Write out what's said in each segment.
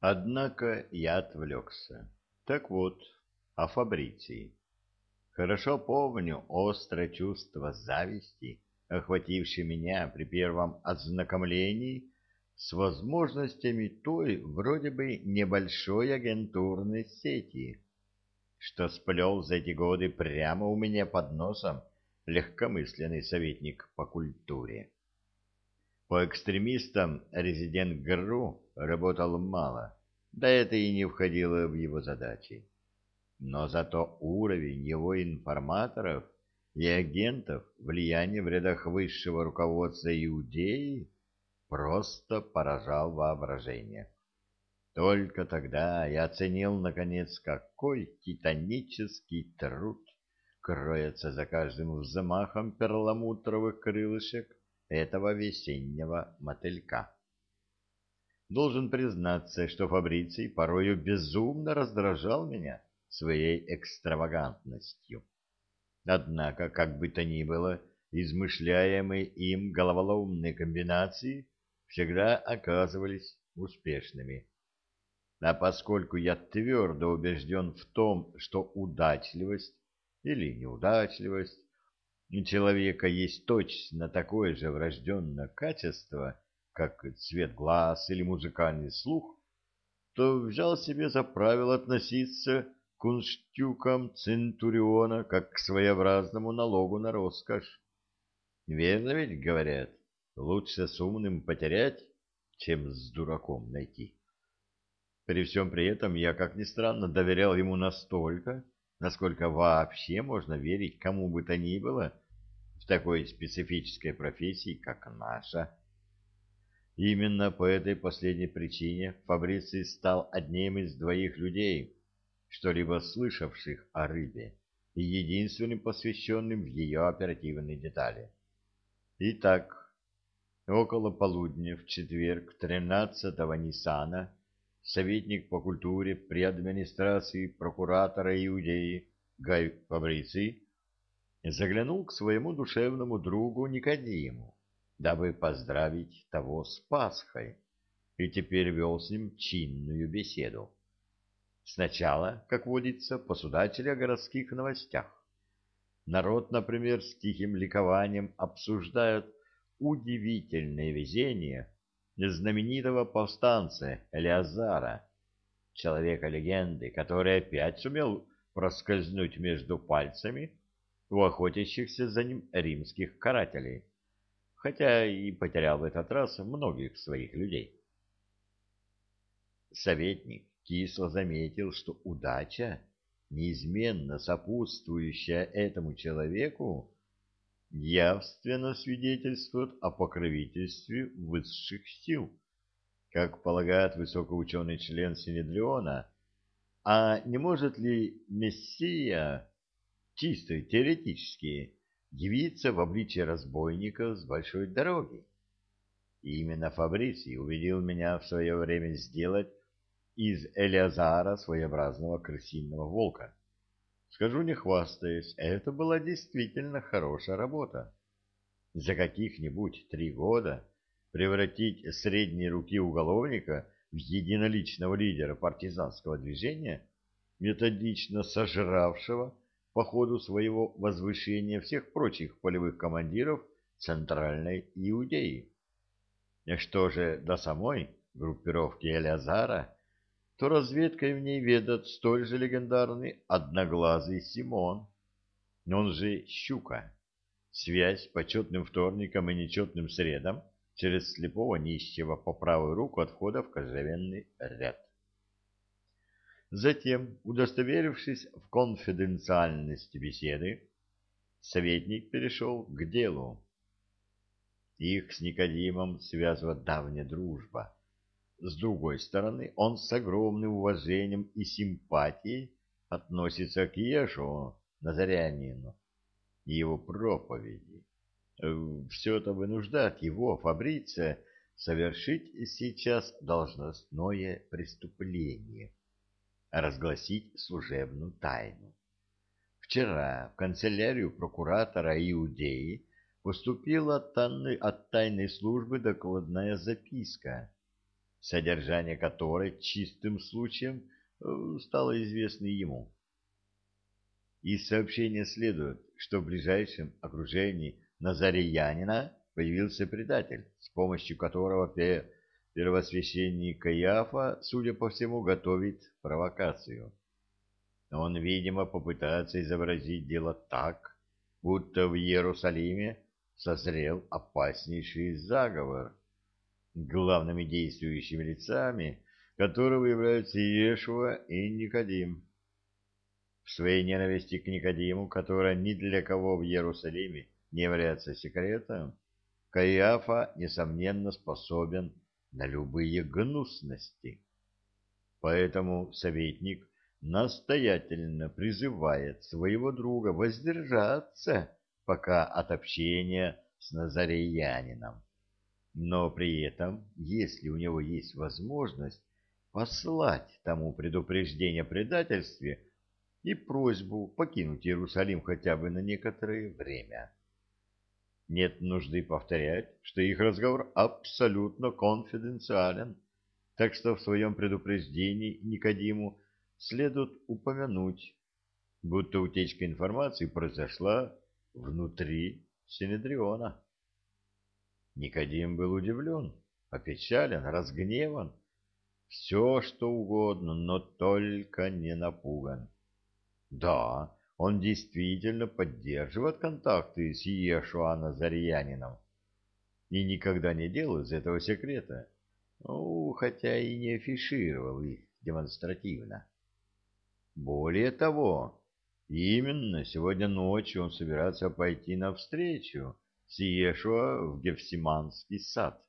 Однако я отвлекся. Так вот, о Фабриции. Хорошо помню острое чувство зависти, охватившее меня при первом ознакомлении с возможностями той вроде бы небольшой агентурной сети, что сплел за эти годы прямо у меня под носом легкомысленный советник по культуре. По экстремистам резидент ГРУ работал мало, да это и не входило в его задачи. Но зато уровень его информаторов и агентов влияние в рядах высшего руководства Иудеи просто поражал воображение. Только тогда я оценил, наконец, какой титанический труд кроется за каждым взмахом перламутровых крылышек этого весеннего мотылька. Должен признаться, что Фабриций порою безумно раздражал меня своей экстравагантностью. Однако, как бы то ни было, измышляемые им головоломные комбинации всегда оказывались успешными. А поскольку я твердо убежден в том, что удачливость или неудачливость человека есть точно такое же врожденное качество, как цвет глаз или музыкальный слух, то взял себе за правило относиться к кунштюкам Центуриона как к своеобразному налогу на роскошь. Верно ведь говорят, лучше с умным потерять, чем с дураком найти. При всем при этом я, как ни странно, доверял ему настолько, насколько вообще можно верить кому бы то ни было в такой специфической профессии, как наша. Именно по этой последней причине Фабриций стал одним из двоих людей, что-либо слышавших о рыбе, и единственным посвященным в ее оперативные детали. Итак, около полудня в четверг 13-го Ниссана советник по культуре при администрации прокуратора Иудеи Гай Фабриций заглянул к своему душевному другу Никодиму, дабы поздравить того с Пасхой, и теперь вел с ним чинную беседу. Сначала, как водится, посудачили о городских новостях. Народ, например, с тихим ликованием обсуждает удивительное везение знаменитого повстанца Элиазара, человека-легенды, который опять сумел проскользнуть между пальцами у охотящихся за ним римских карателей, хотя и потерял в этот раз многих своих людей. Советник кисло заметил, что удача, неизменно сопутствующая этому человеку, явственно свидетельствует о покровительстве высших сил, как полагает высокоученый член Синедриона, а не может ли Мессия чисто теоретически явиться в обличье разбойника с большой дороги? И именно Фабриций убедил меня в свое время сделать из Элиазара своеобразного крысиного волка. Скажу не хвастаясь, это была действительно хорошая работа. За каких-нибудь три года превратить средние руки уголовника в единоличного лидера партизанского движения, методично сожравшего по ходу своего возвышения всех прочих полевых командиров Центральной Иудеи. Что же до самой группировки Элиазара, то разведкой в ней ведет столь же легендарный одноглазый Симон, он же Щука. Связь по четным вторникам и нечетным средам через слепого нищего по правую руку от входа в кожевенный ряд. Затем, удостоверившись в конфиденциальности беседы, советник перешел к делу. Их с Никодимом связывает давняя дружба с другой стороны, он с огромным уважением и симпатией относится к Ешуа Назарянину и его проповеди. Э, Все это вынуждает его, Фабриция, совершить сейчас должностное преступление, разгласить служебную тайну. Вчера в канцелярию прокуратора Иудеи поступила от тайной, от тайной службы докладная записка, содержание которой чистым случаем э, стало известно ему. Из сообщения следует, что в ближайшем окружении Назареянина появился предатель, с помощью которого первосвященник Каиафа, судя по всему, готовит провокацию. Он, видимо, попытается изобразить дело так, будто в Иерусалиме созрел опаснейший заговор, главными действующими лицами которого являются Иешуа и Никодим. В своей ненависти к Никодиму, которая ни для кого в Иерусалиме не является секретом, Каиафа, несомненно, способен на любые гнусности. Поэтому советник настоятельно призывает своего друга воздержаться пока от общения с назарейянином. Но при этом, если у него есть возможность, послать тому предупреждение о предательстве и просьбу покинуть Иерусалим хотя бы на некоторое время. Нет нужды повторять, что их разговор абсолютно конфиденциален, так что в своем предупреждении Никодиму следует упомянуть, будто утечка информации произошла внутри Синедриона. Никодим был удивлен, опечален, разгневан, все что угодно, но только не напуган. Да, он действительно поддерживает контакты с Иешуа Назарьянином и никогда не делал из этого секрета, ну, хотя и не афишировал их демонстративно. Более того, именно сегодня ночью он собирается пойти навстречу с Иешуа в Гефсиманский сад.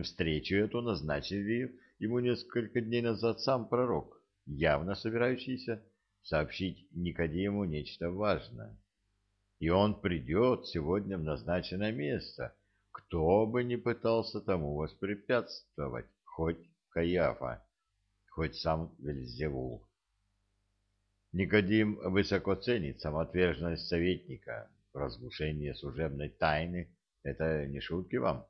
Встречу эту назначили ему несколько дней назад сам пророк, явно собирающийся сообщить Никодиму нечто важное. И он придет сегодня в назначенное место, кто бы ни пытался тому воспрепятствовать, хоть Каяфа, хоть сам Вельзевул. Никодим высоко ценит самоотверженность советника. Разглушение служебной тайны — это не шутки вам.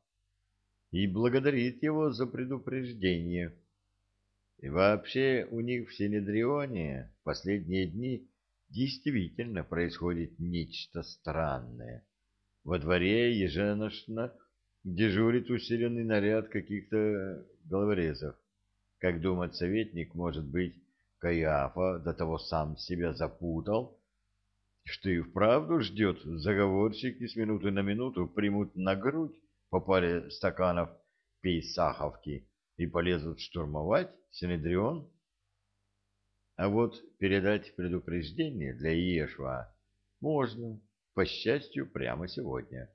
И благодарит его за предупреждение — и вообще у них в Синедрионе в последние дни действительно происходит нечто странное. Во дворе еженочно дежурит усиленный наряд каких-то головорезов. Как думает советник, может быть, Каиафа до того сам себя запутал, что и вправду ждет заговорщики с минуты на минуту примут на грудь по паре стаканов пейсаховки и полезут штурмовать Синедрион? А вот передать предупреждение для Иешуа можно, по счастью, прямо сегодня.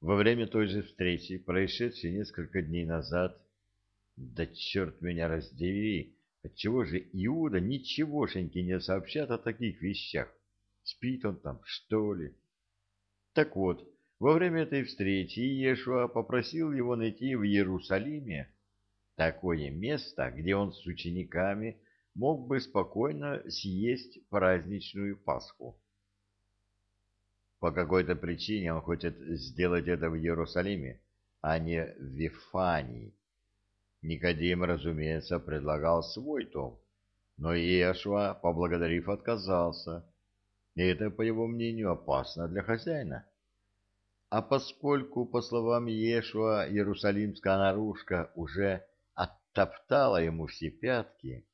Во время той же встречи, происшедшей несколько дней назад, да черт меня раздери, отчего же Иуда ничегошеньки не сообщат о таких вещах? Спит он там, что ли? Так вот, во время этой встречи Иешуа попросил его найти в Иерусалиме такое место, где он с учениками мог бы спокойно съесть праздничную Пасху. По какой-то причине он хочет сделать это в Иерусалиме, а не в Вифании. Никодим, разумеется, предлагал свой том, но Иешуа, поблагодарив, отказался. И это, по его мнению, опасно для хозяина. А поскольку, по словам Иешуа, иерусалимская наружка уже оттоптала ему все пятки,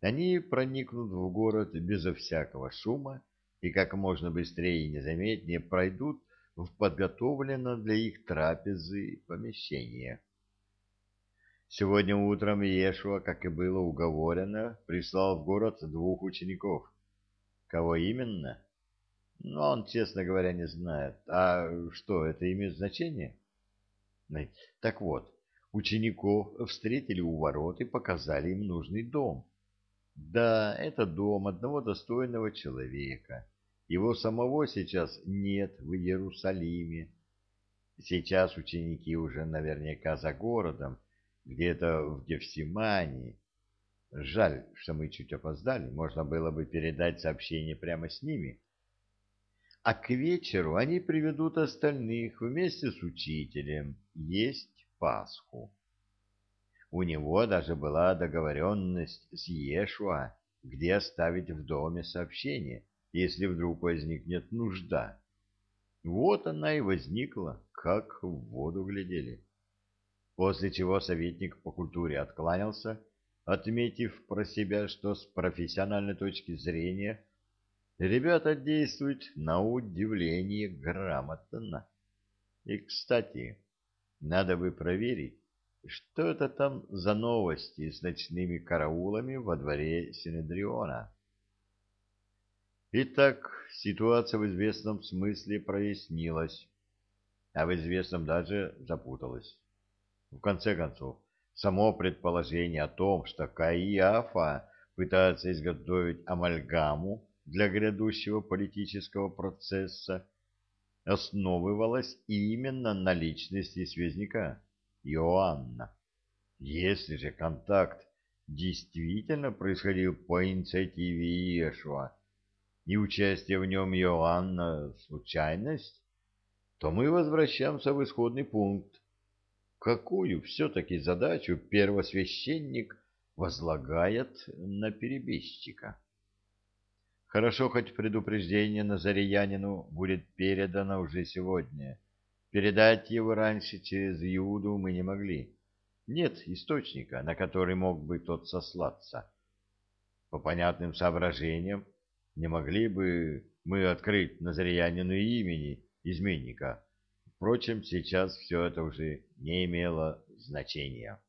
они проникнут в город безо всякого шума и как можно быстрее и незаметнее пройдут в подготовленное для их трапезы помещение. Сегодня утром Иешуа, как и было уговорено, прислал в город двух учеников. Кого именно? Ну, он, честно говоря, не знает. А что, это имеет значение? Так вот, учеников встретили у ворот и показали им нужный дом. Да, это дом одного достойного человека. Его самого сейчас нет в Иерусалиме. Сейчас ученики уже наверняка за городом, где-то в Гефсимании. Жаль, что мы чуть опоздали, можно было бы передать сообщение прямо с ними а к вечеру они приведут остальных вместе с учителем есть Пасху. У него даже была договоренность с Ешуа, где оставить в доме сообщение, если вдруг возникнет нужда. Вот она и возникла, как в воду глядели. После чего советник по культуре откланялся, отметив про себя, что с профессиональной точки зрения ребята действуют на удивление грамотно. И, кстати, надо бы проверить, что это там за новости с ночными караулами во дворе Синедриона. Итак, ситуация в известном смысле прояснилась, а в известном даже запуталась. В конце концов, само предположение о том, что Каиафа пытается изготовить амальгаму для грядущего политического процесса, основывалось именно на личности связняка Иоанна. Если же контакт действительно происходил по инициативе Иешуа, и участие в нем Иоанна — случайность, то мы возвращаемся в исходный пункт. Какую все-таки задачу первосвященник возлагает на перебежчика? Хорошо, хоть предупреждение Назареянину будет передано уже сегодня. Передать его раньше через Иуду мы не могли. Нет источника, на который мог бы тот сослаться. По понятным соображениям, не могли бы мы открыть Назарянину имени изменника. Впрочем, сейчас все это уже не имело значения.